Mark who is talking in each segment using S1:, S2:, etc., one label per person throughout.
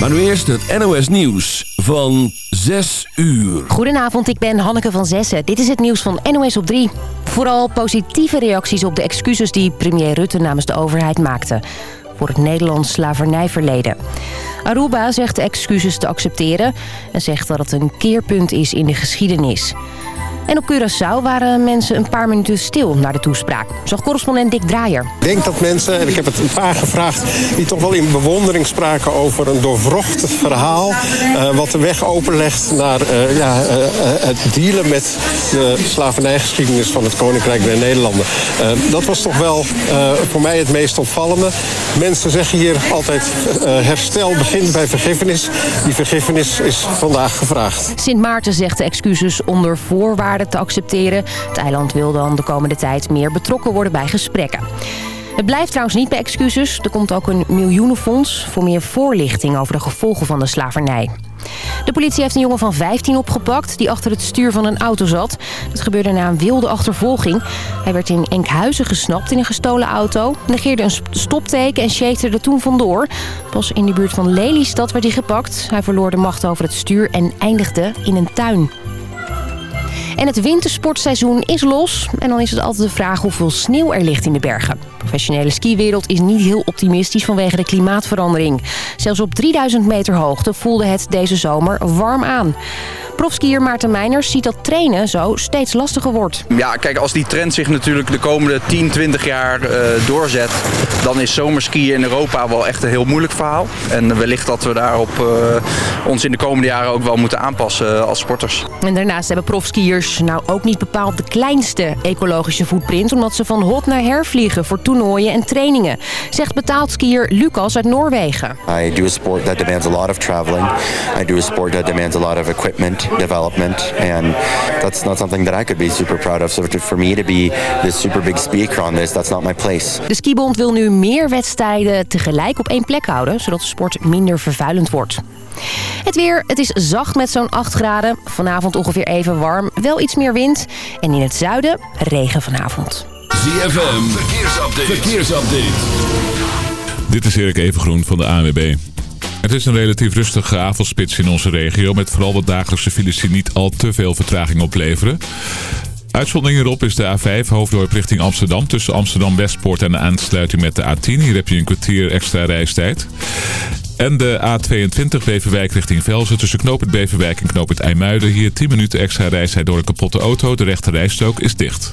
S1: Maar nu eerst het NOS Nieuws van 6 uur.
S2: Goedenavond, ik ben Hanneke van Zessen. Dit is het nieuws van NOS op 3. Vooral positieve reacties op de excuses die premier Rutte namens de overheid maakte. Voor het Nederlands slavernijverleden. Aruba zegt de excuses te accepteren en zegt dat het een keerpunt is in de geschiedenis. En op Curaçao waren mensen een paar minuten stil naar de toespraak. Zag correspondent Dick Draaier.
S3: Ik denk dat mensen, en ik heb het een paar gevraagd... die toch wel in bewondering spraken over een doorvrocht verhaal... Uh, wat de weg openlegt naar uh, ja, uh, het dealen met de slavernijgeschiedenis... van het Koninkrijk der Nederlanden. dat was toch wel voor mij het meest opvallende. Mensen zeggen hier altijd herstel begint bij vergiffenis. Die vergiffenis is vandaag gevraagd.
S2: Sint Maarten zegt de excuses onder voorwaarden te accepteren. Het eiland wil dan de komende tijd meer betrokken worden bij gesprekken. Het blijft trouwens niet bij excuses. Er komt ook een miljoenenfonds voor meer voorlichting over de gevolgen van de slavernij. De politie heeft een jongen van 15 opgepakt die achter het stuur van een auto zat. Dat gebeurde na een wilde achtervolging. Hij werd in Enkhuizen gesnapt in een gestolen auto, negeerde een stopteken en er toen vandoor. Pas in de buurt van Lelystad werd hij gepakt. Hij verloor de macht over het stuur en eindigde in een tuin. En het wintersportseizoen is los. En dan is het altijd de vraag hoeveel sneeuw er ligt in de bergen. De professionele skiwereld is niet heel optimistisch vanwege de klimaatverandering. Zelfs op 3000 meter hoogte voelde het deze zomer warm aan. Profskier Maarten Meiners ziet dat trainen zo steeds lastiger wordt.
S4: Ja, kijk, als die trend zich natuurlijk de komende 10, 20 jaar uh, doorzet... dan is zomerskiën in Europa wel echt een heel moeilijk verhaal. En wellicht dat we daarop uh, ons in de komende jaren ook wel moeten aanpassen als sporters.
S2: En daarnaast hebben profskiers nou ook niet bepaald de kleinste ecologische footprint... omdat ze van hot naar her vliegen voor toernooien en trainingen. Zegt betaald skier Lucas uit Noorwegen.
S5: I do a sport that demands a lot of traveling. I do a sport that demands a lot of equipment development and that's not something that I could be super proud of. So for me to be this super big speaker on this, that's not my place.
S2: De skibond wil nu meer wedstrijden tegelijk op één plek houden, zodat de sport minder vervuilend wordt. Het weer, het is zacht met zo'n 8 graden. Vanavond ongeveer even warm, wel iets meer wind. En in het zuiden regen vanavond.
S1: ZFM, verkeersupdate. verkeersupdate.
S6: Dit is Erik Evengroen van de ANWB. Het is een relatief rustige avondspits in onze regio... met vooral de dagelijkse files die niet al te veel vertraging opleveren. Uitzondering hierop is de A5 hoofddorp richting Amsterdam... tussen Amsterdam-Westpoort en de aansluiting met de A10. Hier heb je een kwartier extra reistijd. En de A22 Beverwijk richting Velzen tussen Knoop Beverwijk en Knoop IJmuiden. Hier 10 minuten extra reistijd door een kapotte auto. De rechte rijstrook is dicht.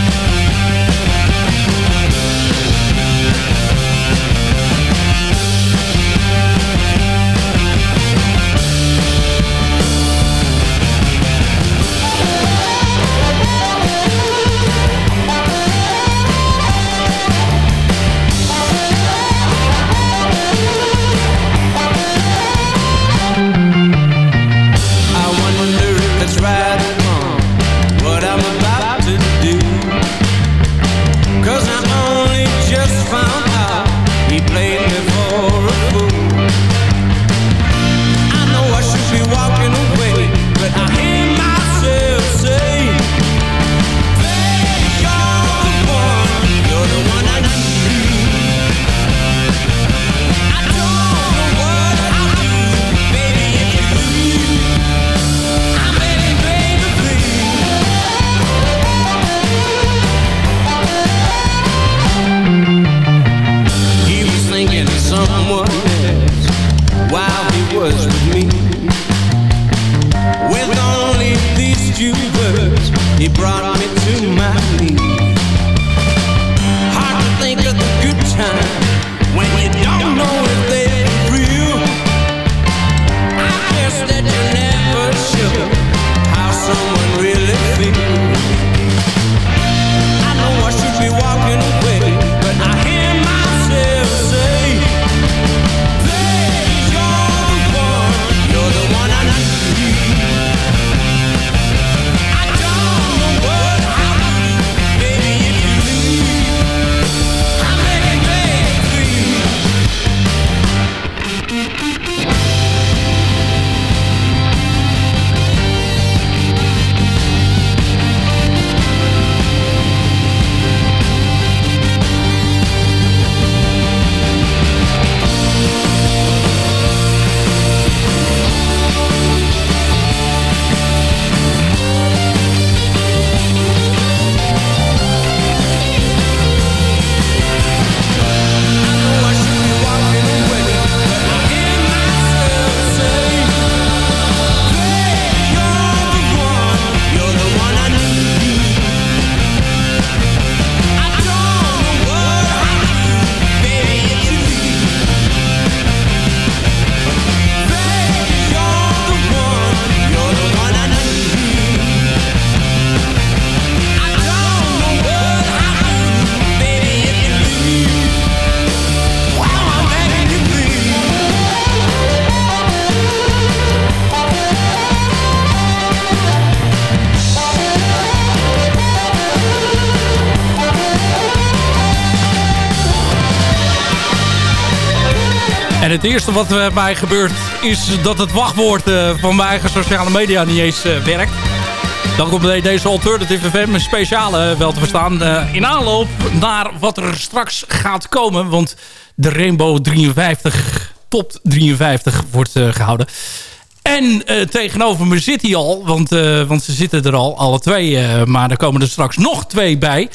S7: Het eerste wat uh, mij gebeurt is dat het wachtwoord van mijn eigen sociale media niet eens werkt. Dan komt deze Alternative FM speciale wel te verstaan. in aanloop naar wat er straks gaat komen. Want de Rainbow 53, top 53 wordt gehouden. En tegenover me zit hij al, want, want ze zitten er al, alle twee. maar er komen er straks nog twee bij.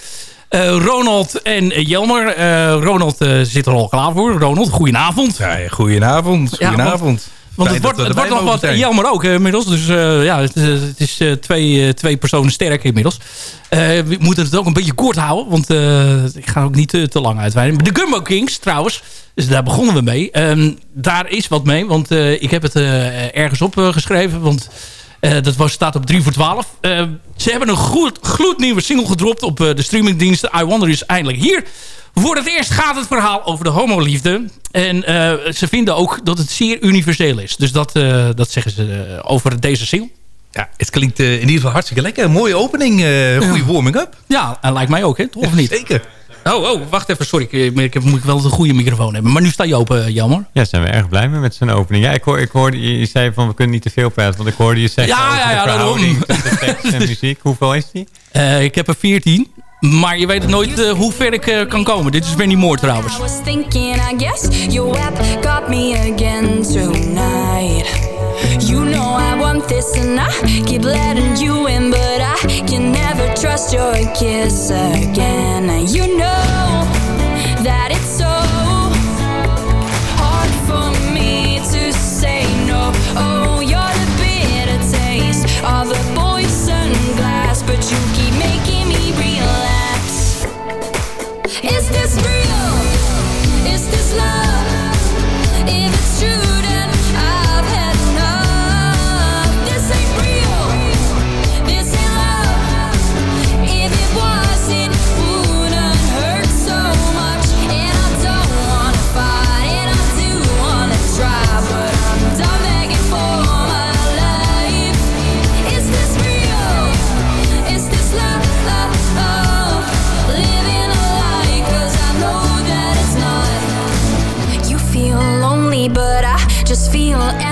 S7: Uh, Ronald en Jelmer. Uh, Ronald uh, zit er al klaar voor. Ronald, goedenavond.
S8: Ja, goedenavond. Goedenavond.
S7: Ja, want, het wordt, het wordt nog wat zijn. Jelmer ook inmiddels. Dus ja, het, het is twee, twee personen sterk inmiddels. we moeten het ook een beetje kort houden. Want ik ga ook niet te, te lang uitweiden. De Gumbo Kings trouwens. Dus daar begonnen we mee. Um, daar is wat mee. Want ik heb het ergens opgeschreven. want uh, dat was, staat op 3 voor 12. Uh, ze hebben een goed, gloednieuwe single gedropt op uh, de streamingdiensten. I Wonder is eindelijk hier. Voor het eerst gaat het verhaal over de homoliefde. En ze vinden ook dat het zeer universeel is. Dus dat, dat zeggen ze over deze single.
S8: Ja, het klinkt in ieder geval hartstikke lekker. Een mooie opening, goede warming-up.
S7: Ja, en lijkt mij ook, hè? Of niet?
S8: Zeker.
S7: Oh, oh, wacht even. Sorry, ik, ik, moet wel een goede microfoon hebben. Maar nu sta je open, jammer.
S1: Ja, zijn we erg blij mee met zijn opening. Ja, ik, hoor, ik hoorde, je zei van we kunnen niet te veel praten. Want ik hoorde je zeggen
S7: ja, ja, ja,
S1: de verhouding tussen tekst en muziek. Hoeveel is die?
S7: Uh, ik heb er 14. Maar je weet nooit uh, hoe ver ik uh, kan komen. Dit is Benny Moore trouwens. I was thinking, I guess your app got me again tonight. You know I want this and I keep letting you in But I can never trust your kiss again. And you know that it's so hard for me to say no. Oh, you're the bitter taste of the poison glass But you keep making me relapse Is this real?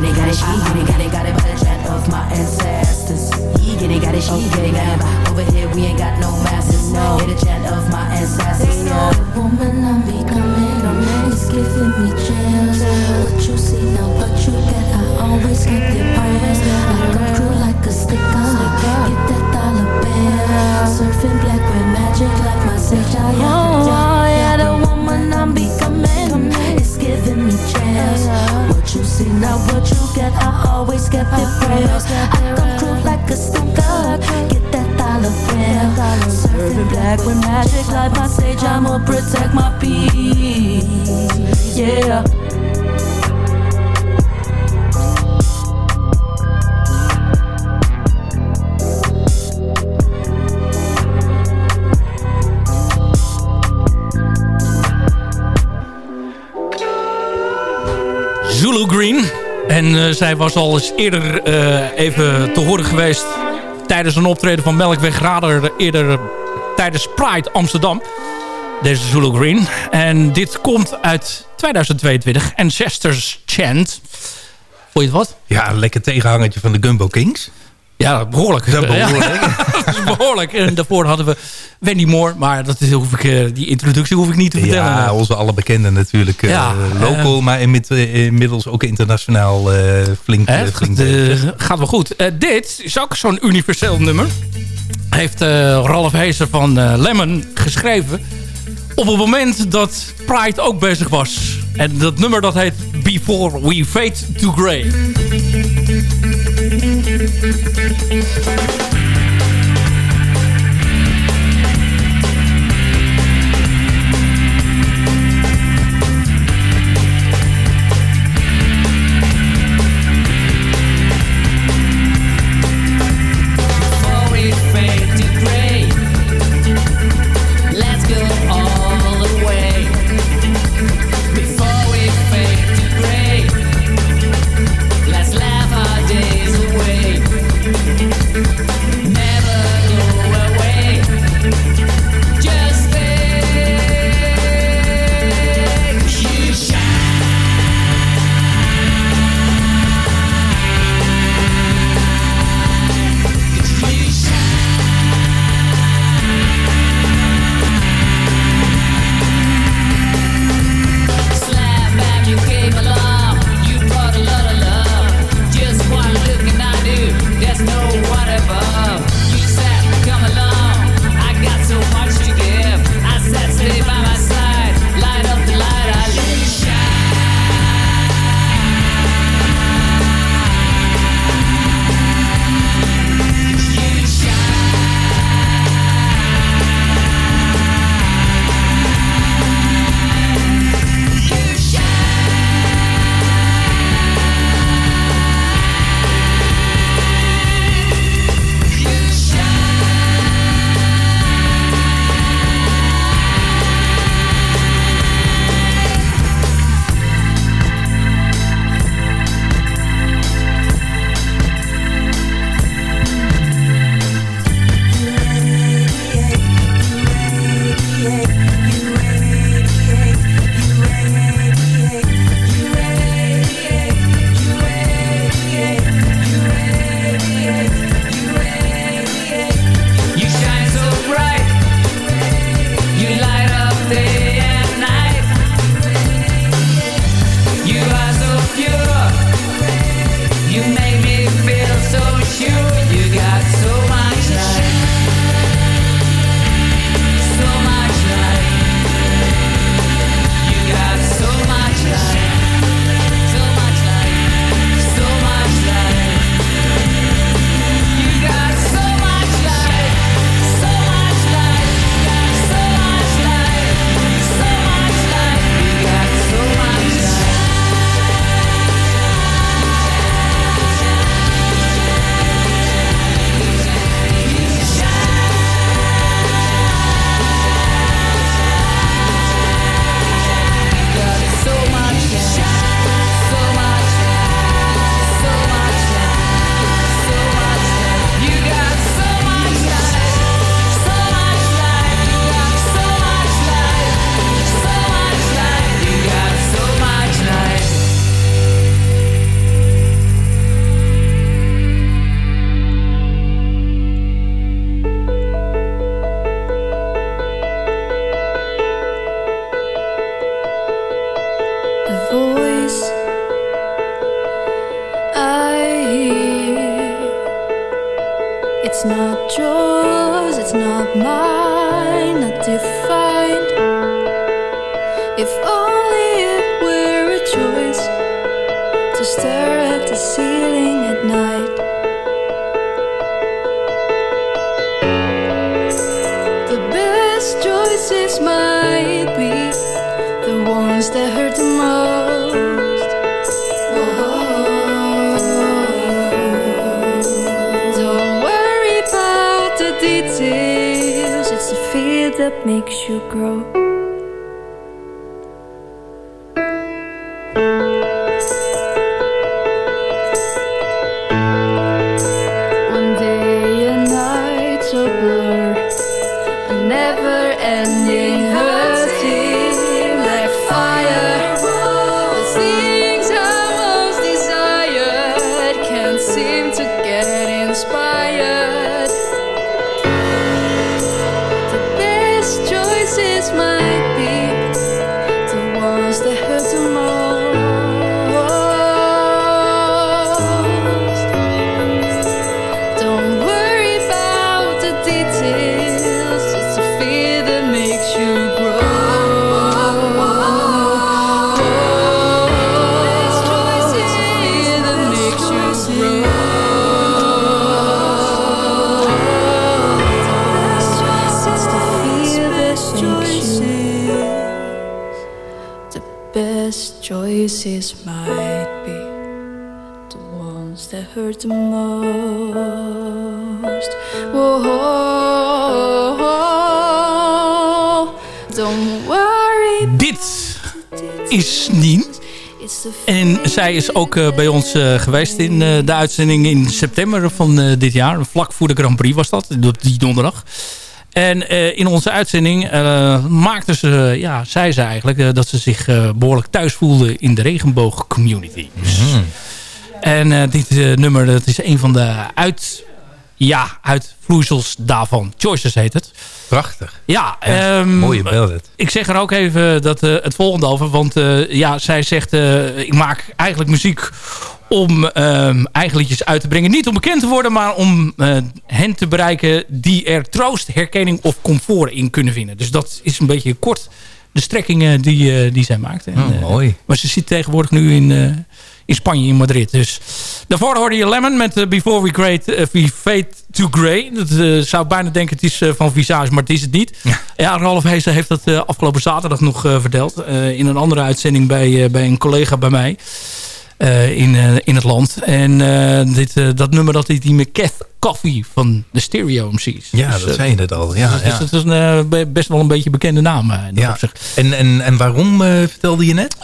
S7: that
S9: he getting guided, she getting getting guided by the chant of my ancestors. He getting guided, she getting guided. Over here we ain't got no masters. Hear the chant of my ancestors. The woman I'm becoming is giving me chills. What you see now, what you get, I always kept it prayers. I come through like a sticker. Get that dollar bill. Surfing black with magic like my sage. Black with magic like my sage. I'ma protect my peace. Yeah.
S10: Zulu Green. En eh, zij was al eens eerder eh, even te horen geweest... tijdens een optreden van Melkweg Radar... eerder tijdens Pride Amsterdam. Deze Zulu Green. En dit komt uit 2022. Ancestors Chant. Vond je het wat?
S8: Ja, een lekker tegenhangertje van de Gumbo Kings.
S10: Ja, behoorlijk.
S8: Dat behoorlijk.
S10: Ja, dat is behoorlijk. En daarvoor hadden we Wendy Moore. Maar dat is, hoef ik, eh, die introductie hoef ik niet te vertellen.
S8: Ja, onze alle bekenden natuurlijk. eh,
S10: Ja,
S8: local,
S10: eh,
S8: maar inmid- inmiddels ook internationaal flink,
S10: Hè,
S8: flink
S10: gaat, wel goed. Dit is ook zo'n universeel nummer. Heeft Ralf Heeser van Lemon geschreven. Op het moment dat Pride ook bezig was. En dat nummer dat heet Before We Fade to Grey.
S11: Before
S12: choices might be the ones that hurt the most. Oh. Don't worry about the details, it's the fear that makes you grow.
S10: Is Nien. En zij is ook eh, bij ons eh, geweest in eh, de uitzending in september van dit jaar. Vlak voor de Grand Prix was dat, die donderdag. En in onze uitzending eh, maakte ze, ja, zei ze eigenlijk... dat ze zich eh, behoorlijk thuis voelde in de regenboogcommunity. Dus, En dit nummer dat is een van de uit, ja, uitvloeisels daarvan. Choices heet het.
S8: Prachtig.
S10: Ja, ehm,
S8: Mooie ballad.
S10: ik zeg er ook even dat, eh, het volgende over. Want eh, ja, zij zegt, eh, ik maak eigenlijk muziek om ehm eigen liedjes uit te brengen. Niet om bekend te worden, maar om hen te bereiken die er troost, herkenning of comfort in kunnen vinden. Dus dat is een beetje kort de strekking eh, die, die zij maakt. En,
S8: Oh, mooi.
S10: maar ze zit tegenwoordig nu in, in Spanje, in Madrid. Dus daarvoor hoorde je Lemon met eh, Before We, Great, eh, We Fade to Grey. Dat eh, zou bijna denken het is van Visage, maar het is het niet. Ja, Ralf Heesen heeft dat afgelopen zaterdag nog verteld. in een andere uitzending bij, bij een collega bij mij. Eh, in, eh, in het land. En eh, dit, dat nummer dat is die Keith Coffee van de Stereo MC's.
S8: Ja,
S10: Dus,
S8: dat zei je net al. Ja,
S10: dus
S8: ja.
S10: dat is een, eh, be- best wel een beetje bekende naam.
S8: Ja. En, en, en waarom vertelde je net?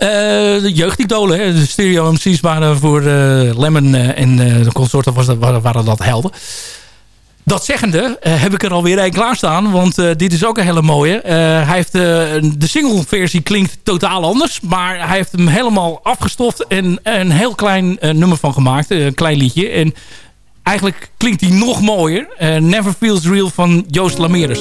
S10: De jeugdidolen, hè. de stereo MC's waren voor Lemon en de consorten was dat, waren, waren dat helden. Dat zeggende eh, heb ik er alweer een klaarstaan. Want eh, dit is ook een hele mooie. Eh, hij heeft, de single versie klinkt totaal anders. Maar hij heeft hem helemaal afgestoft. En een heel klein nummer van gemaakt. Een klein liedje. En eigenlijk klinkt hij nog mooier. Never Feels Real van Joost Lameres.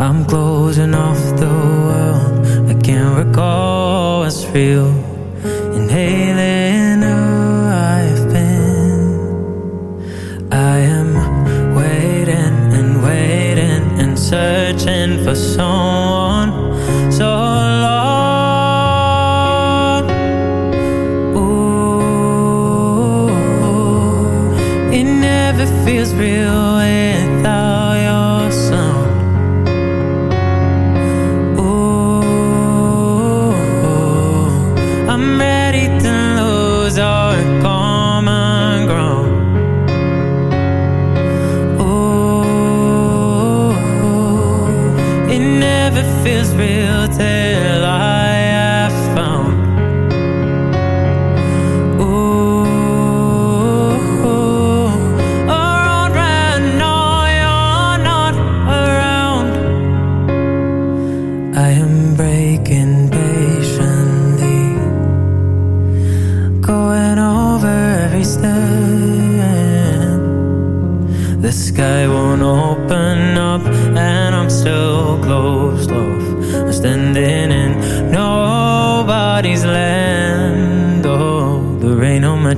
S13: I'm closing off the world. I can't recall what's real. Inhaling who I've been. I am waiting and waiting and searching for someone so long. Ooh, it never feels real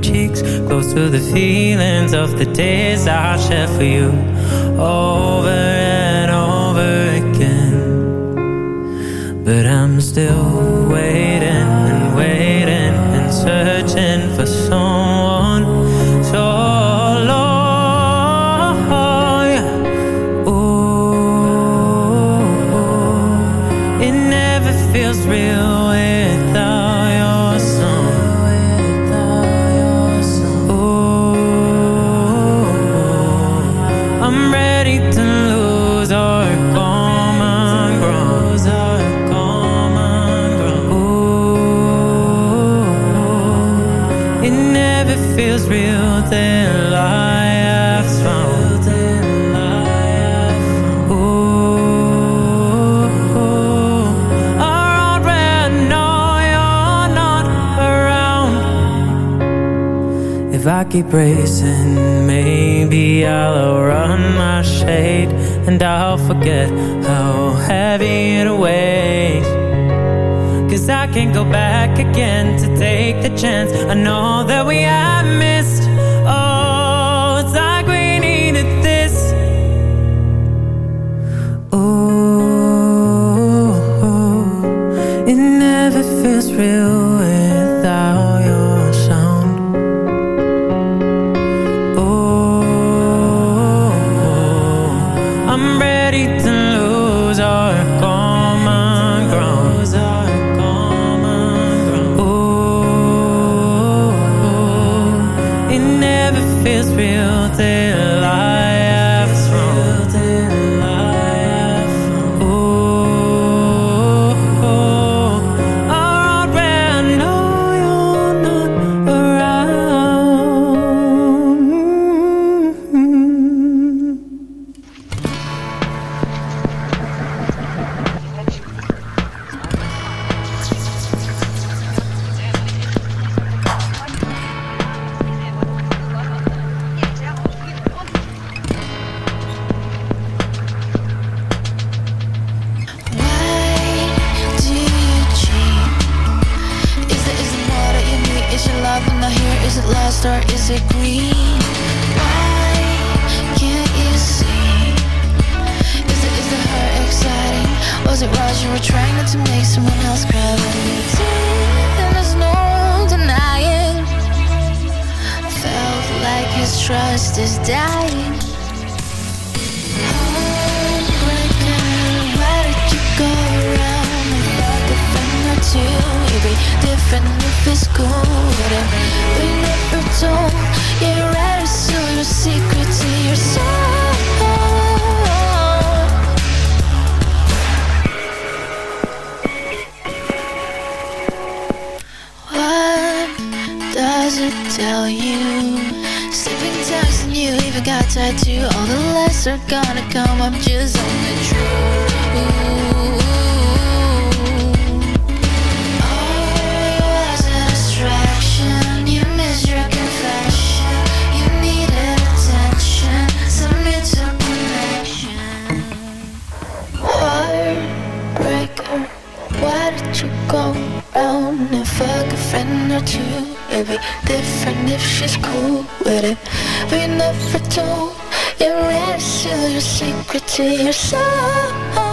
S13: cheeks, close to the feelings of the days I shared for you, over and over again. But I'm still it never feels real I have found. If I keep racing, maybe I'll outrun my shade and I'll forget how heavy it weighs. Cause I can't go back again to take the chance. I know that we have missed.
S14: Were trying not to make someone else cry? And there's no denying. Felt like his trust is dying. Heartbreaker, why did you go around two? Different we never told. You're right, so your secret to yourself. Even got tattoo. All the lights are gonna come I'm just on the truth. Oh, it was a distraction. You missed your confession. You needed attention. Some mutual connection. Heartbreaker. Why did you go round and fuck a friend or two? It'd be different if she's cool with it. We never told. You're ready to seal your secret to yourself. Heartbreaker,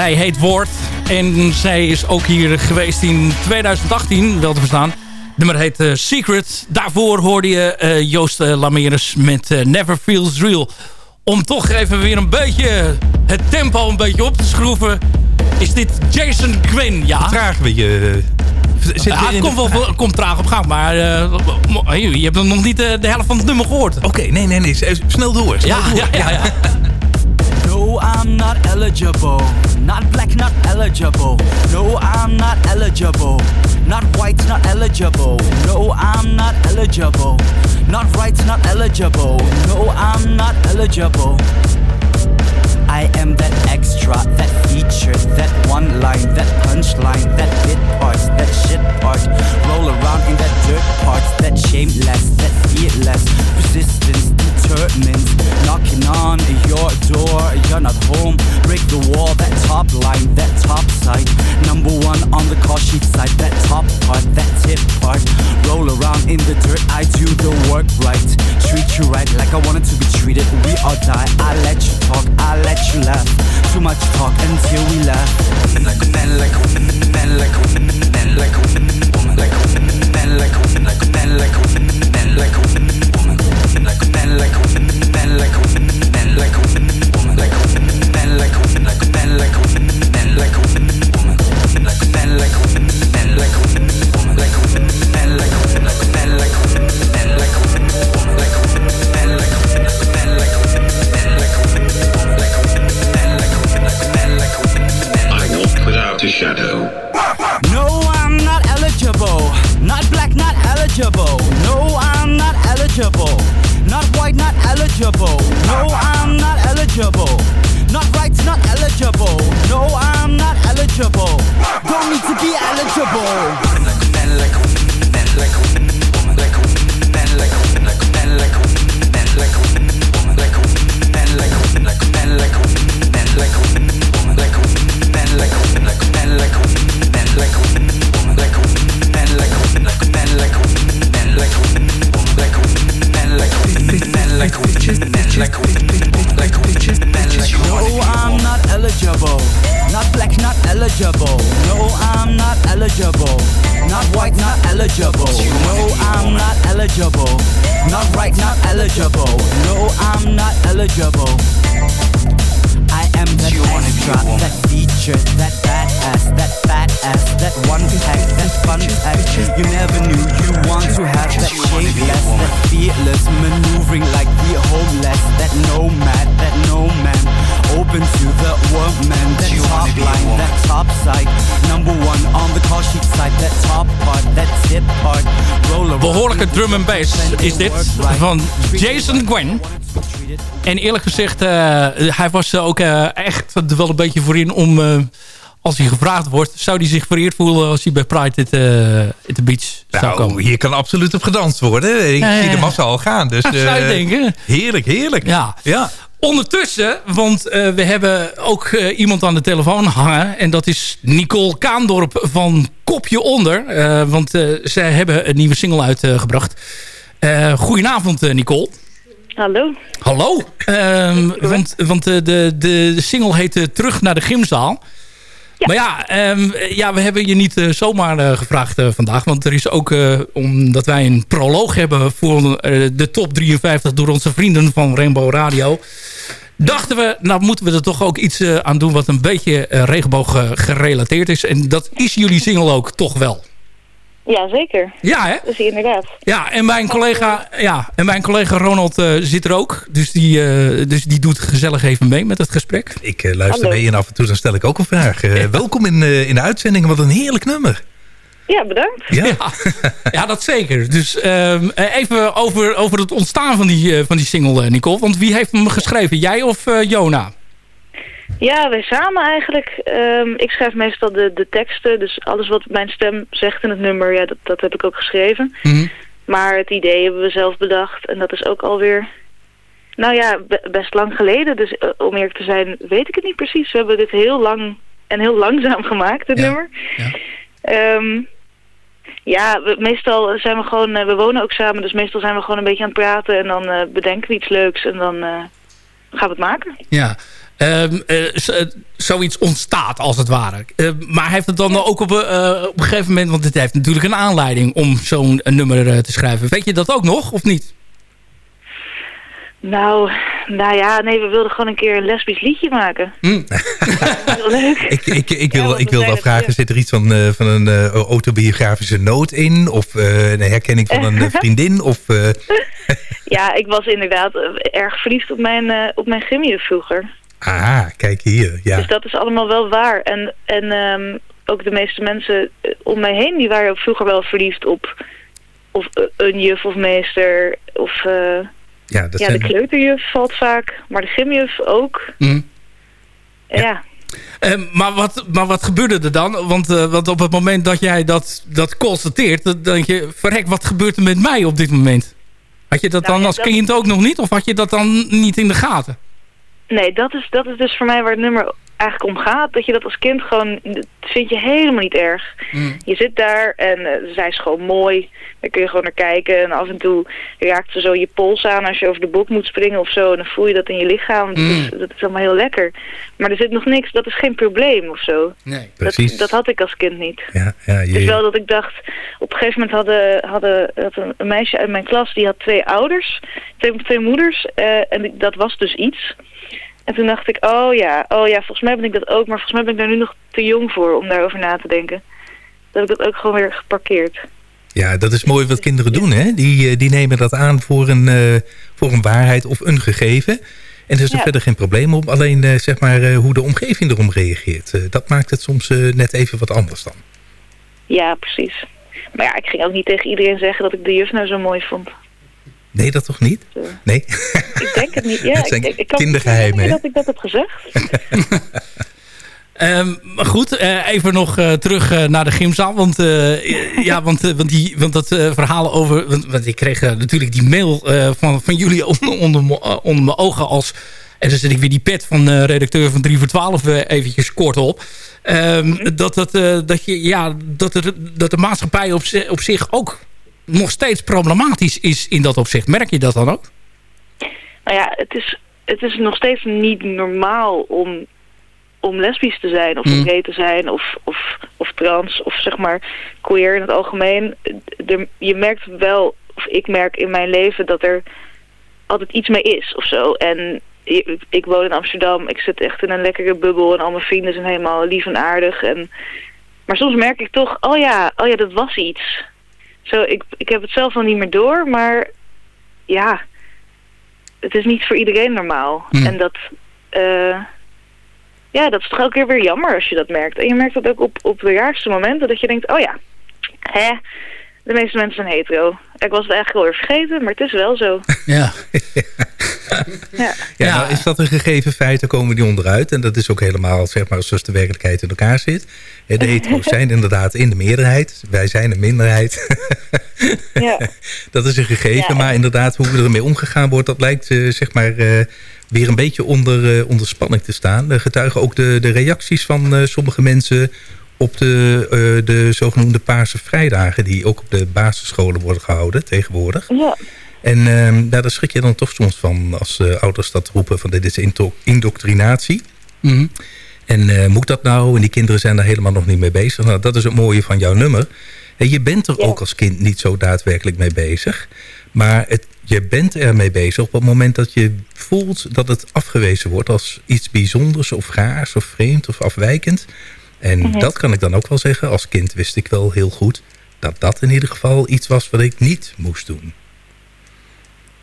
S10: Zij heet Woord. En zij is ook hier geweest in 2018, wel te verstaan. nummer heet eh, Secret. Daarvoor hoorde je eh, Joost uh, Lameres met Never Feels Real. Om toch even weer een beetje het tempo een beetje op te schroeven... is dit Jason Quinn, ja.
S8: Traag een beetje... zit
S10: Ja, het komt,
S8: de-
S10: wel, komt traag op gang, maar hey, je hebt nog niet de helft van het nummer gehoord.
S8: Oké, nee, nee, nee. Snel door. Snel
S10: Ja,
S8: door.
S10: ja, ja, ja.
S15: No, I'm not eligible. Not black, not eligible. No, I'm not eligible. Not white, not eligible. No, I'm not eligible. Not right, not eligible. No, I'm not eligible. I am that extra, that feature, that one line, that punchline, that bit part, that shit part. Roll around in that dirt part, that shameless, that fearless. Persistence determines. Knocking on your door, you're not home. Break the wall, that top line, that top side. Number one on the call sheet side, that top part, that tip part. Roll around in the dirt, I do the work right. Treat you right like I wanted to be treated. We all die. I let you talk, I let you laugh. Too much talk until we laugh. Like a man, like a man, man, like a man, like a man, woman, like a man, man, like a man, like a man, like a man, man, like a woman,
S10: En eerlijk gezegd, eh, hij was ook eh, echt er wel een beetje voorin om... eh, als hij gevraagd wordt, zou hij zich vereerd voelen als hij bij Pride at, at the Beach zou komen.
S8: Nou, hier kan absoluut op gedanst worden. Ik zie de massa al gaan. Dus,
S10: Zou je denken?
S8: Heerlijk, heerlijk.
S10: Ja.
S8: ja.
S10: Ondertussen, want we hebben ook iemand aan de telefoon hangen. En dat is Nicole Kaandorp van Kopje Onder. Want zij hebben een nieuwe single uitgebracht. Goedenavond, Nicole.
S16: Hallo.
S10: Hallo. Ehm, want want de, de, de single heet Terug naar de Gymzaal. Maar ja, ehm, ja, we hebben je niet eh, zomaar eh, gevraagd eh, vandaag. Want er is ook, omdat wij een proloog hebben voor de top 53 door onze vrienden van Rainbow Radio. Dachten we, nou moeten we er toch ook iets aan doen wat een beetje regenboog gerelateerd is. En dat is jullie single ook toch wel.
S16: Ja, zeker.
S10: Ja, hè?
S16: Dat is inderdaad.
S10: Ja, en mijn collega, ja, en mijn collega Ronald eh, zit er ook. Dus die, eh, dus die doet gezellig even mee met het gesprek.
S8: Ik eh, luister
S16: Hallo.
S8: mee en af en toe dan stel ik ook een vraag. Welkom in, eh, in de uitzending. Wat een heerlijk nummer.
S16: Ja, bedankt.
S8: Ja,
S10: Ja, dat zeker. Dus ehm, eh, even over, over het ontstaan van die, eh, van die single, eh, Nicole. Want wie heeft hem geschreven? Jij of eh, Jona?
S16: Ja, wij samen eigenlijk. Ehm, ik schrijf meestal de, de teksten. Dus alles wat mijn stem zegt in het nummer, ja, dat, dat heb ik ook geschreven.
S10: Mhm.
S16: Maar het idee hebben we zelf bedacht. En dat is ook alweer, nou ja, be- best lang geleden. Dus eh, om eerlijk te zijn, weet ik het niet precies. We hebben dit heel lang en heel langzaam gemaakt, het nummer. Ehm, ja, we- meestal zijn we gewoon, eh, we wonen ook samen, dus meestal zijn we gewoon een beetje aan het praten en dan eh, bedenken we iets leuks en dan gaan we het maken.
S10: Ja. Ehm, eh, eh, zoiets ontstaat als het ware. Eh, maar heeft het dan ook op, eh, op een gegeven moment... want het heeft natuurlijk een aanleiding om zo'n nummer te schrijven. Weet je dat ook nog, of niet?
S16: Nou, nou ja, nee, we wilden gewoon een keer een lesbisch liedje maken.
S10: Hm.
S16: Heel leuk.
S8: Ik, ik, ik, wil, ik wilde afvragen, zit er iets van, eh, van een eh, autobiografische noot in? Of eh, een herkenning van een vriendin? Of, eh,
S16: Ja, ik was inderdaad erg verliefd op mijn, eh op mijn vroeger.
S8: Ah, kijk hier. Ja.
S16: Dus dat is allemaal wel waar. En, en ehm, ook de meeste mensen eh, om mij heen, die waren ook vroeger wel verliefd op of eh, een juf of meester. Of eh,
S8: Ja, dat
S16: ja,
S8: zijn-
S16: de kleuterjuf valt vaak, maar de gymjuf ook.
S10: Hm.
S16: Ja.
S10: Eh, maar, wat, maar wat gebeurde er dan? Want, eh, want op het moment dat jij dat, dat constateert... dan denk je, verrek, wat gebeurt er met mij op dit moment? Had je dat
S16: Nou
S10: dan
S16: ja,
S10: als
S16: dat-
S10: kind ook nog niet? Of had je dat dan niet in de gaten?
S16: Nee, dat is, dat is dus voor mij waar het nummer eigenlijk om gaat. Dat je dat als kind gewoon, dat vind je helemaal niet erg. Je zit daar en eh, zij is gewoon mooi. Daar kun je gewoon naar kijken. En af en toe raakt ze zo je pols aan als je over de bok moet springen of zo. En dan voel je dat in je lichaam. Dat, is, dat is allemaal heel lekker. Maar er zit nog niks, dat is geen probleem of zo.
S10: Nee.
S8: Precies.
S16: Dat, dat had ik als kind niet.
S8: Ja, ja, je,
S16: Dus wel dat ik dacht, op een gegeven moment hadden, hadden, had een, een meisje uit mijn klas, die had twee ouders, twee, twee moeders, eh, en dat was dus iets. En toen dacht ik, oh ja, oh ja, volgens mij ben ik dat ook, maar volgens mij ben ik daar nu nog te jong voor om daarover na te denken. Dat heb ik dat ook gewoon weer geparkeerd.
S8: ja, dat is mooi wat kinderen doen. Hè? Die, eh, die nemen dat aan voor een, eh, voor een waarheid of een gegeven. En er is er
S16: Ja.
S8: verder geen probleem op. Alleen eh, zeg maar, hoe de omgeving erom reageert. dat maakt het soms net even wat anders dan.
S16: Ja, precies. Maar ja, ik ging ook niet tegen iedereen zeggen dat ik de juf nou zo mooi vond.
S8: Nee, dat toch niet? Nee?
S16: Ik denk het niet. Ja,
S8: Het zijn
S16: ik, ik,
S8: kindergeheimen,
S16: dat ik dat heb gezegd.
S10: Ehm, maar goed, eh, even nog eh, terug eh, naar de gymzaal. Want, eh, ja, want, want, die, want dat eh, verhaal over... Want, want ik kreeg natuurlijk die mail eh, van, van jullie onder, onder, onder mijn ogen als... En dan zet ik weer die pet van de redacteur van 3 voor 12 eh, eventjes kort op. Ehm, dat, dat, eh, dat, je, ja, dat, er, dat de maatschappij op, op zich ook nog steeds problematisch is in dat opzicht. Merk je dat dan ook?
S16: Nou ja, het is, het is nog steeds niet normaal om, om lesbisch te zijn of om
S10: Mm.
S16: gay te zijn of, of, of trans of zeg maar queer in het algemeen. Er, je merkt wel, of ik merk in mijn leven dat er altijd iets mee is of zo. En ik, ik woon in Amsterdam, ik zit echt in een lekkere bubbel en al mijn vrienden zijn helemaal lief en aardig. En, maar soms merk ik toch, oh ja, oh ja, dat was iets. Zo, ik, ik heb het zelf nog niet meer door, maar ja, het is niet voor iedereen normaal.
S10: Hmm.
S16: En dat, eh, ja, dat is toch elke keer weer jammer als je dat merkt. En je merkt dat ook op, op de raarste momenten, dat je denkt, oh ja, hè, de meeste mensen zijn hetero. Ik was het eigenlijk alweer vergeten, maar het is wel zo.
S10: Ja.
S16: Ja.
S8: Ja, nou is dat een gegeven feit, daar komen die onderuit. En dat is ook helemaal, zeg maar, zoals de werkelijkheid in elkaar zit. De hetero's zijn inderdaad in de meerderheid. Wij zijn een minderheid.
S16: Ja.
S8: dat is een gegeven,
S16: Ja.
S8: maar inderdaad, hoe er ermee omgegaan wordt... dat lijkt, eh, zeg maar, eh, weer een beetje onder, eh, onder spanning te staan. Er getuigen ook de, de reacties van sommige mensen... op de, eh, de zogenoemde Paarse Vrijdagen... die ook op de basisscholen worden gehouden tegenwoordig.
S16: Ja.
S8: En ehm, nou, daar schrik je dan toch soms van als eh, ouders dat roepen van dit is indo- indoctrinatie.
S10: Mhm.
S8: En eh, moet dat nou? En die kinderen zijn daar helemaal nog niet mee bezig. Nou, dat is het mooie van jouw nummer. En je bent er ook als kind niet zo daadwerkelijk mee bezig. Maar het, je bent er mee bezig op het moment dat je voelt dat het afgewezen wordt als iets bijzonders of gaars of vreemd of afwijkend. En
S16: Mhm.
S8: dat kan ik dan ook wel zeggen. Als kind wist ik wel heel goed dat dat in ieder geval iets was wat ik niet moest doen.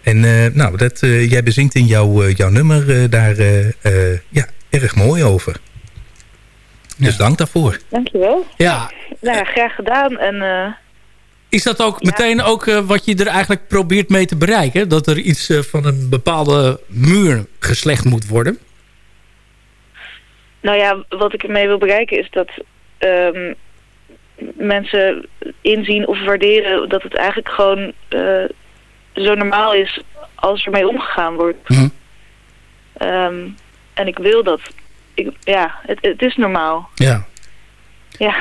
S8: En eh, nou, dat, eh, jij bezingt in jouw, eh, jouw nummer daar eh, eh, ja, erg mooi over. Dus dank daarvoor.
S16: Dankjewel.
S10: Ja.
S16: Nou ja, graag gedaan. En eh,
S10: Is dat ook meteen ook wat je er eigenlijk probeert mee te bereiken? Dat er iets van een bepaalde muur geslecht moet worden?
S16: Nou ja, wat ik ermee wil bereiken is dat ehm, mensen inzien of waarderen dat het eigenlijk gewoon eh, zo normaal is als er mee omgegaan wordt.
S10: Mhm.
S16: Ehm, en ik wil dat. Ik, ja, het, het is normaal.
S10: Ja.
S16: Ja.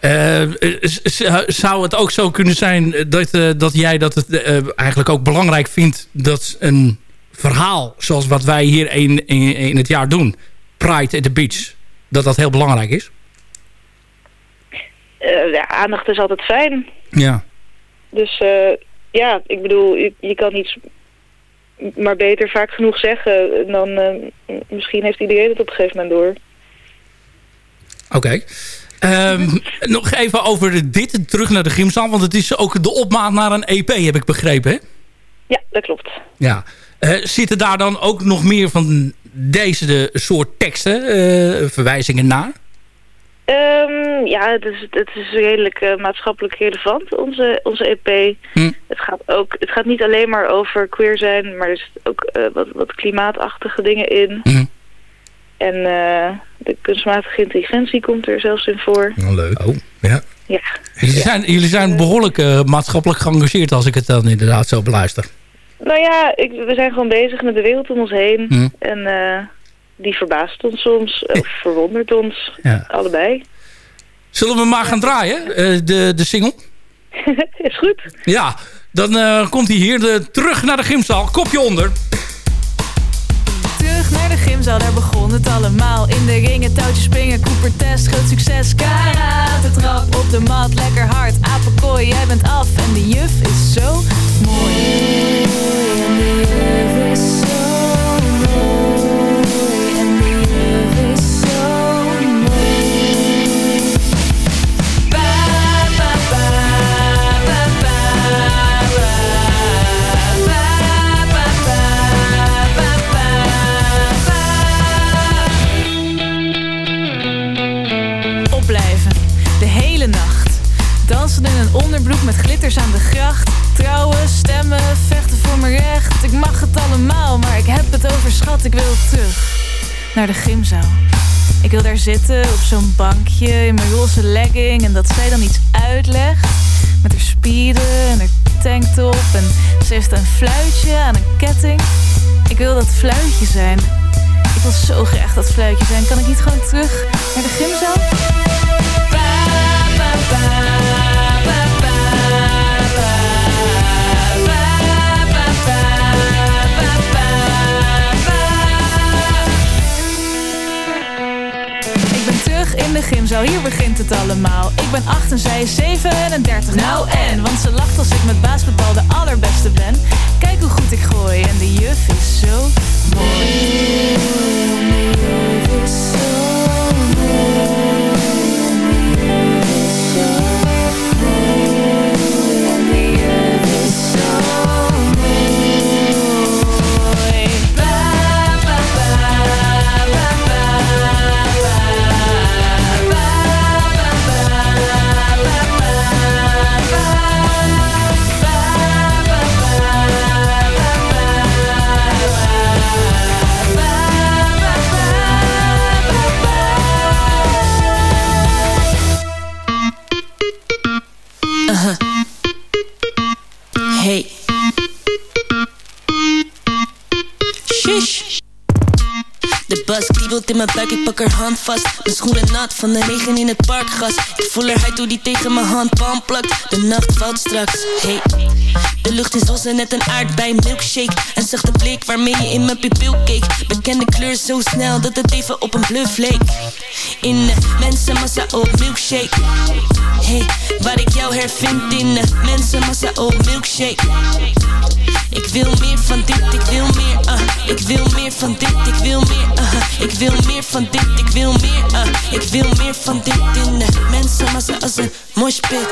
S10: Eh, z- zou het ook zo kunnen zijn dat, eh, dat jij dat het eh, eigenlijk ook belangrijk vindt dat een verhaal zoals wat wij hier in, in, in het jaar doen. Pride at the Beach. Dat dat heel belangrijk is.
S16: Eh, ja, aandacht is altijd fijn.
S10: Ja.
S16: Dus eh, ja, ik bedoel, je, je kan iets maar beter vaak genoeg zeggen. Dan eh, misschien heeft iedereen het op een gegeven moment door.
S10: Oké. Ehm, nog even over dit, terug naar de gymzaal. Want het is ook de opmaat naar een EP, heb ik begrepen, hè?
S16: Ja, dat klopt.
S10: Ja. Zitten daar dan ook nog meer van deze de soort teksten, eh, verwijzingen naar?
S16: Ehm, ja, het is, het is redelijk eh, maatschappelijk relevant, onze, onze EP.
S10: Hm.
S16: Het, gaat ook, het gaat niet alleen maar over queer zijn, maar er zitten ook eh, wat, wat klimaatachtige dingen in.
S10: Hm.
S16: En eh, de kunstmatige intelligentie komt er zelfs in voor.
S8: Nou, leuk. Oh, ja.
S16: Ja.
S10: Jullie zijn, jullie zijn behoorlijk eh, maatschappelijk geëngeerd als ik het dan inderdaad zo beluister.
S16: Nou ja, ik, we zijn gewoon bezig met de wereld om ons heen.
S10: Hm.
S16: En eh, die verbaast ons soms, of verwondert ons.
S10: Ja.
S16: Allebei.
S10: Zullen we maar gaan draaien, eh, de, de single?
S16: is goed.
S10: Ja, dan eh, komt hij hier de, terug naar de gymzaal. Kopje onder.
S17: Terug naar de gymzaal, daar begon het allemaal. In de ringen, touwtjes springen, Cooper test, groot succes. Karate trap op de mat, lekker hard. Apenkooi, jij bent af en de juf is zo mooi. Onderbroek met glitters aan de gracht. Trouwen, stemmen, vechten voor mijn recht. Ik mag het allemaal, maar ik heb het overschat. Ik wil terug naar de gymzaal. Ik wil daar zitten op zo'n bankje in mijn roze legging. En dat zij dan iets uitlegt. Met haar spieren en haar tanktop. En ze heeft een fluitje aan een ketting. Ik wil dat fluitje zijn. Ik wil zo graag dat fluitje zijn. Kan ik niet gewoon terug naar de gymzaal? Hier begint het allemaal. Ik ben 8 en zij is 37. Nou en, want ze lacht als ik met basketbal de allerbeste ben. Kijk hoe goed ik gooi en de juf is zo
S18: Uh-huh. In mijn buik, ik pak haar hand vast. Mijn schoenen nat van de regen in het parkgas. Ik voel haar huid hoe die tegen mijn handpalm plakt. De nacht valt straks, hey. De lucht is roze, net een aardbei milkshake. En zachte blik waarmee je in mijn pupil keek. Bekende kleur zo snel dat het even op een bluff leek. In de mensenmassa op milkshake. Hey, waar ik jou hervind in de mensenmassa op milkshake. Ik wil meer van dit, ik wil meer, uh. Ik wil meer van dit, ik wil meer, uh. Ik wil meer van dit, ik wil meer, uh. Ik wil meer van dit in de mensenmassa als een moshpit.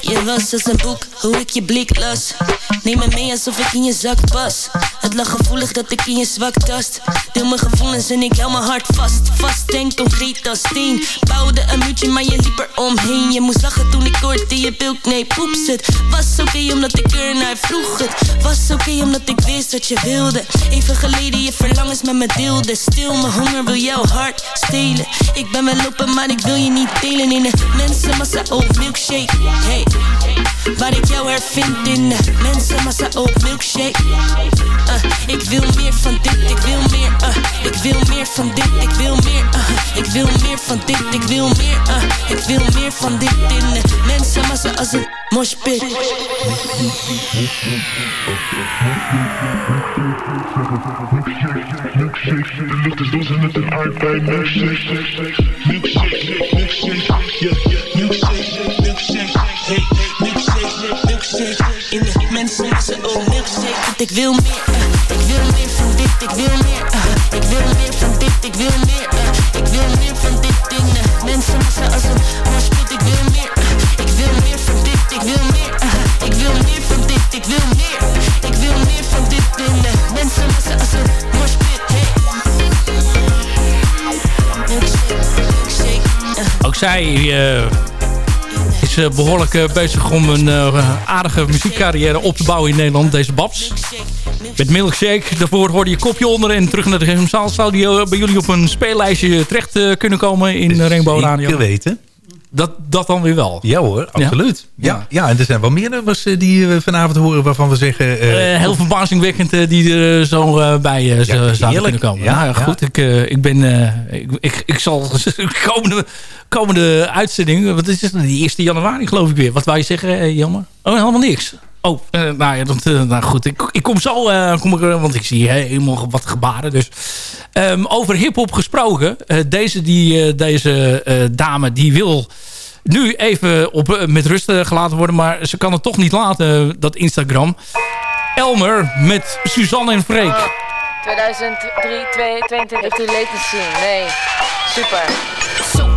S18: Je was als een boek, hoe ik je blik las. Neem me mee alsof ik in je zak pas. Het lag gevoelig dat ik in je zwak tast. Deel mijn gevoelens en ik hou mijn hart vast. Vast en concreet als steen. Bouwde een muurtje, maar je liep er omheen. Je moest lachen toen ik hoorde je bilk, nee poeps het. Was oké omdat ik er naar vroeg. Het was oké omdat ik wist wat je wilde. Even geleden je verlangens met me deelde. Stil, mijn honger wil jouw hart stelen. Ik ben wel open, maar ik wil je niet delen. In de mensenmassa op milkshake. Hey, waar ik jou hervind in de mensenmassa op milkshake. Uh. Ik wil meer van dit, ik wil meer, uh. Ik wil meer van dit, ik wil meer, uh. Ik wil meer van dit, ik wil meer, uh. Ik wil meer van dit in de mensenmassa als een moshpit.
S19: Milkshake, de lucht is het een aardbei milkshake. Milkshake, milkshake, yeah, milkshake, milkshake, hey,
S18: oh milkshake. Want ik wil meer, uh. Ik wil meer van dit, ik wil meer, uh. Ik wil meer van dit, ik wil meer, uh. Ik wil meer van dit in de mensenmassa als een moshpit. Ik wil meer, uh. Ik wil meer van dit, ik wil meer, uh. Ik wil meer van dit, ik wil meer. Ik wil meer van dit in de mensenmassa als een moshpit. Hey. Uh.
S10: Ook zij eh, eh, behoorlijk eh, bezig om een eh, aardige muziekcarrière op te bouwen in Nederland. Deze Babs. Met Milkshake. Daarvoor hoorde je kopje onder en terug naar de Gemzaal. Zou die eh, bij jullie op een speellijstje terecht eh, kunnen komen in eh, Rainbow Radio?
S8: Zeker weten.
S10: Dat, dat dan weer wel.
S8: Ja hoor, absoluut. Ja, ja. en er zijn wel meer nummers eh, die we vanavond horen waarvan we zeggen... eh,
S10: Eh, heel verbazingwekkend eh, die er zo eh, bij eh, zouden kunnen komen.
S8: Ja,
S10: nou goed. Ik, eh, ik ben... eh, ik, ik, ik zal komende, komende uitzending... Wat is het? Die 1 januari geloof ik weer. Wat wou je zeggen, eh, Jammer? Oh, helemaal niks. Oh, eh, nou ja, dat, eh, nou goed. Ik, ik kom zo, eh, kom ik, want ik zie helemaal wat gebaren. Dus. Ehm, over hip-hop gesproken. deze die, deze dame die wil nu even op, met rust gelaten worden. Maar ze kan het toch niet laten, dat Instagram. Elmer met Suzanne en Freek.
S20: 2003, 22 heeft u latency. Nee, super.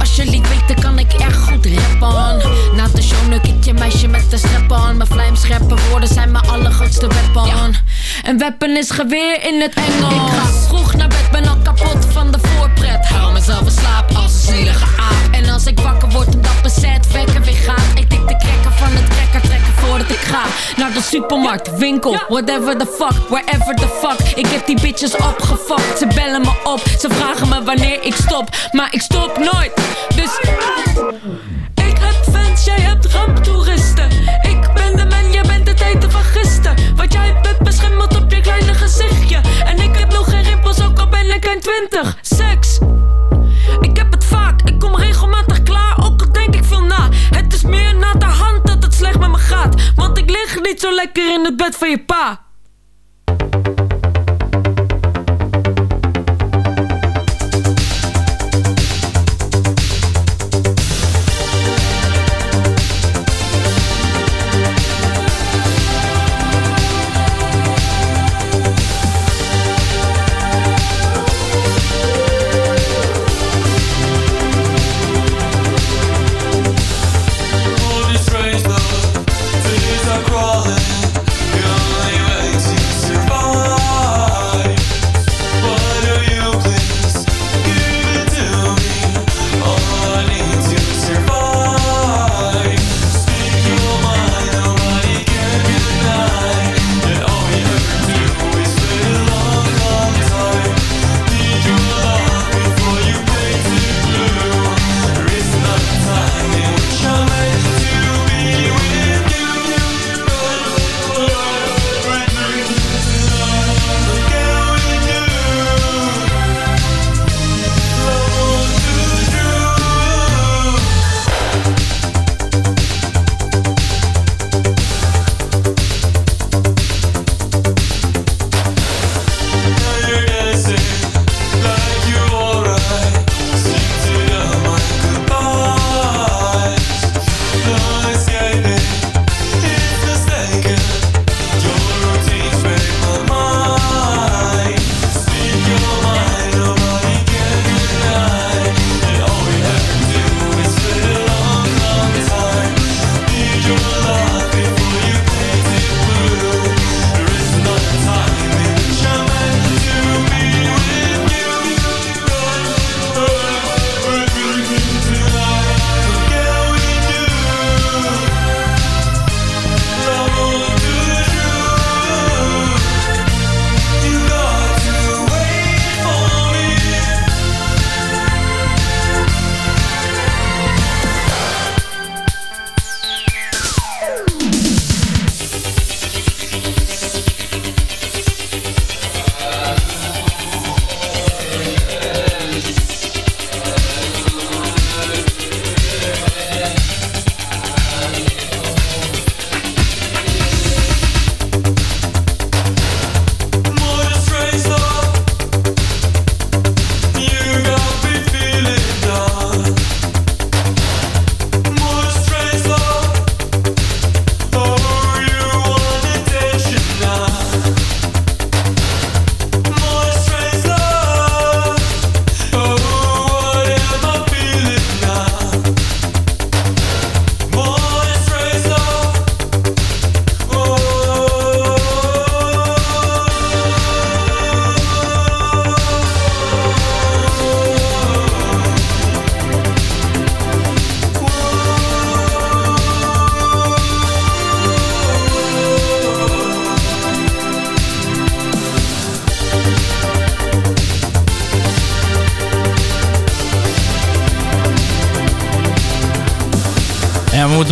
S12: Show neuk ik je meisje met de strap aan Mijn vlijmscherpe woorden zijn mijn allergrootste weapon. Een weapon is geweer in het Engels Ik ga vroeg naar bed, ben al kapot van de voorpret. Hou mezelf in slaap als een zielige aap. En als ik wakker word omdat mijn set wekker weer gaat. Ik dik de krekker van het trekker trekken voordat ik ga. Naar de supermarkt, winkel, whatever the fuck Wherever the fuck. Ik heb die bitches opgefokt. Ze bellen me op, ze vragen me wanneer ik stop. Maar ik stop nooit, dus zo lekker in het bed van je pa.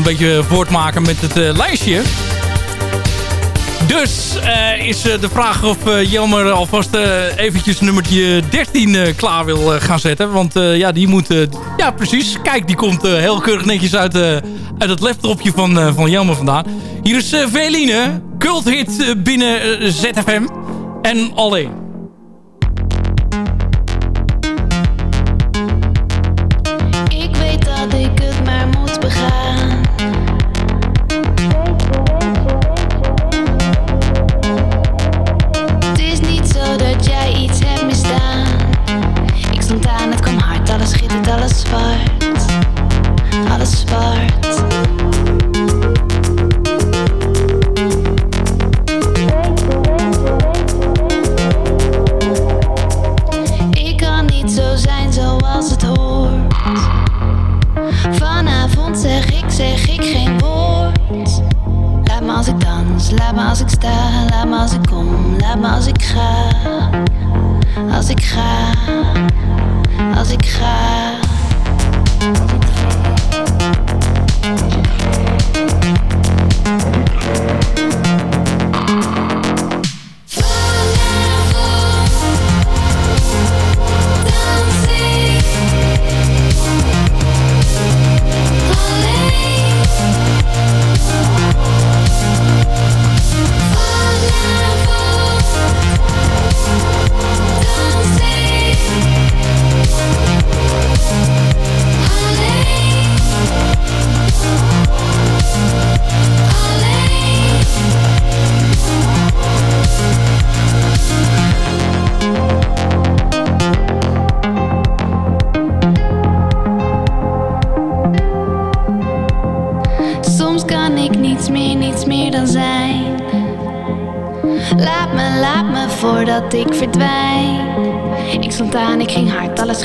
S14: Beetje voortmaken met het eh, lijstje. Dus eh, is eh, de vraag of uh, Jelmer alvast eventjes nummertje 13 klaar wil gaan zetten. Want ja, die moet... ja, precies. Kijk, die komt heel keurig netjes uit, uit het laptopje van, van Jelmer vandaan. Hier is Veline, culthit binnen ZFM. En alleen.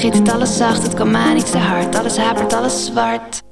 S21: Schittert, alles zacht. Het kwam aan, iets te hard, alles hapert, alles zwart.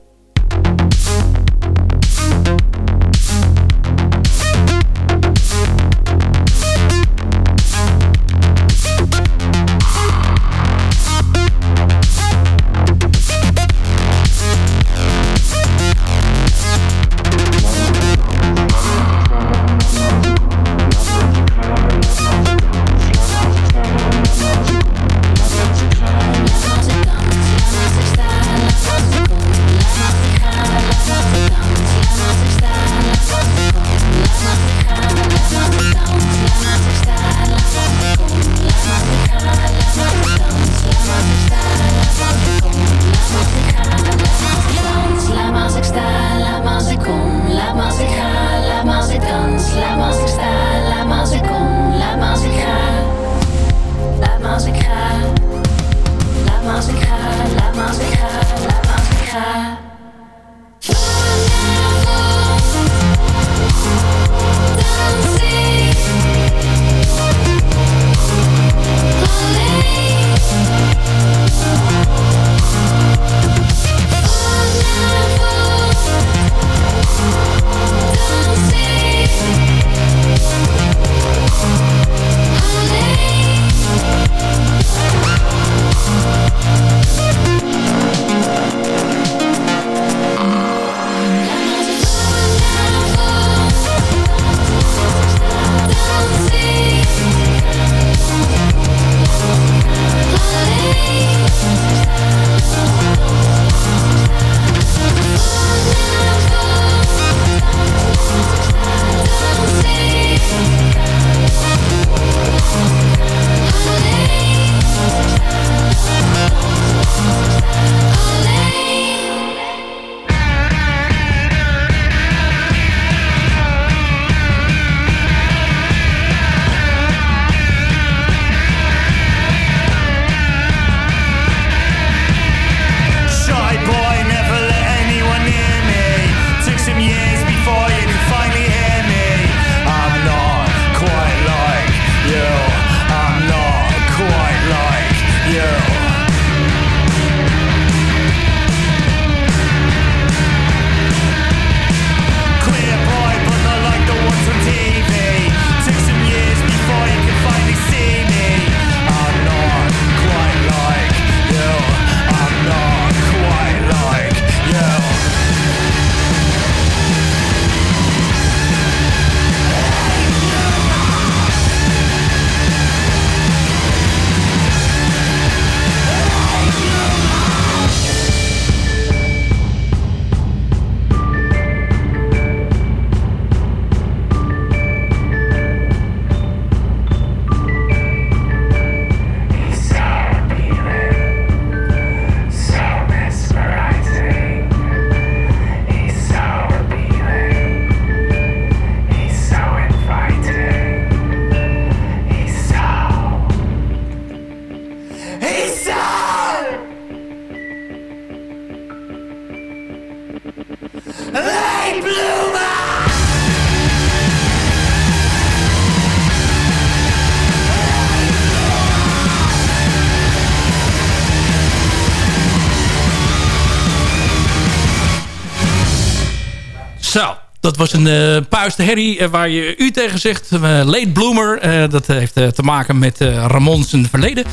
S10: Was een uh, puiste herrie eh, waar je u tegen zegt. Uh, late bloomer. dat heeft te maken met Ramon zijn verleden.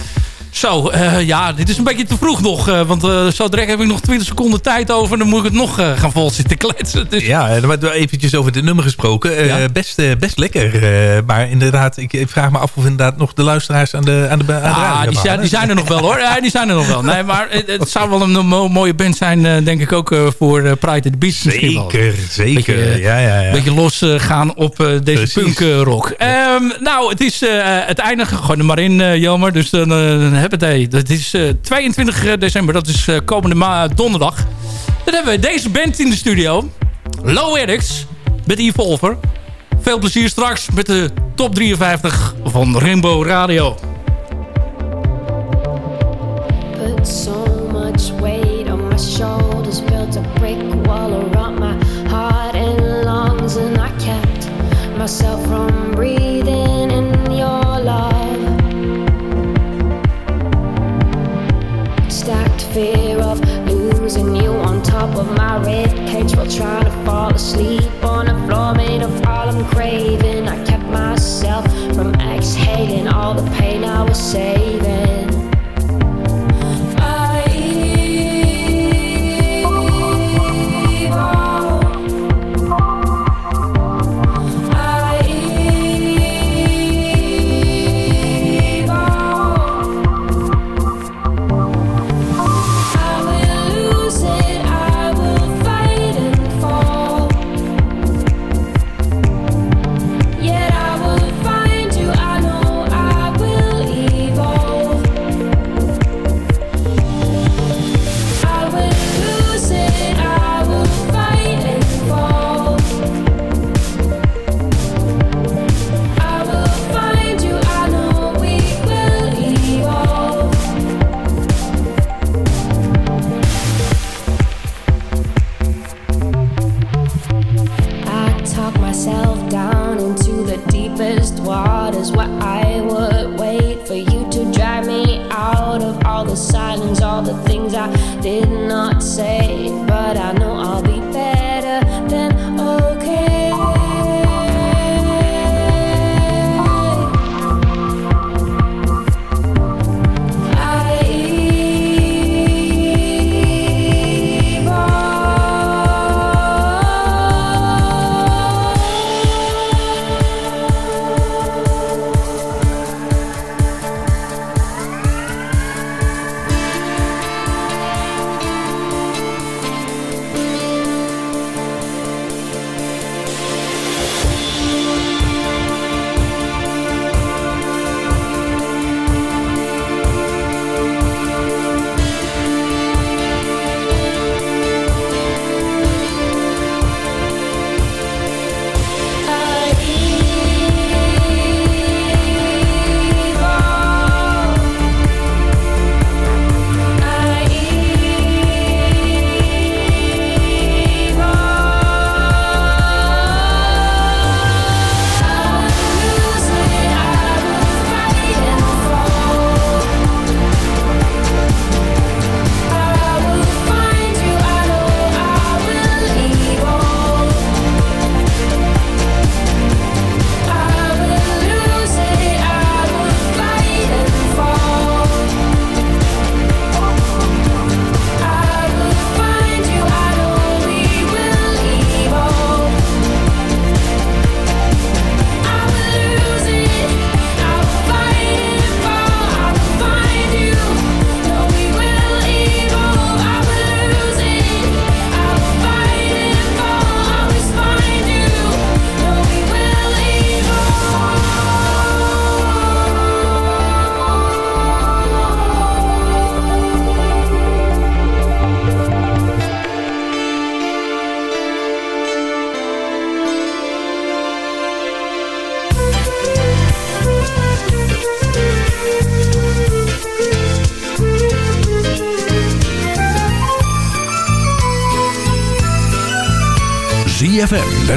S10: Zo, ja, dit is een beetje te vroeg nog. want zo direct heb ik nog 20 seconden tijd over. Dan moet ik het nog gaan vol zitten kletsen. Dus...
S8: Ja, hebben eventjes over de nummer gesproken. Ja. best, best lekker. maar inderdaad, ik, ik, vraag me af of inderdaad nog de luisteraars aan de, aan de, aan de
S10: ah, die, zijn, die zijn er nog wel hoor. Ja, die zijn er nog wel. Nee, maar het, het zou wel een mooie band zijn, denk ik ook voor Pride at the Beach.
S8: Zeker, zeker.
S10: Beetje,
S8: ja, ja, ja.
S10: beetje losgaan op deze punkrock. Um, nou, het is het einde. Gooi er maar in, Jelmer. Dus dan hebben het. Dat is 22 december. Dat is komende donderdag. Dan hebben we deze band in de studio. Low Addicts met Evolver. Veel plezier straks met de top 53 van Rainbow Radio.
S12: Put so much weight on my shoulders. Built a brick wall around my heart and lungs and I kept myself from breathing trying to fall asleep on a floor made of all I'm craving. I kept myself from exhaling all the pain I was saving.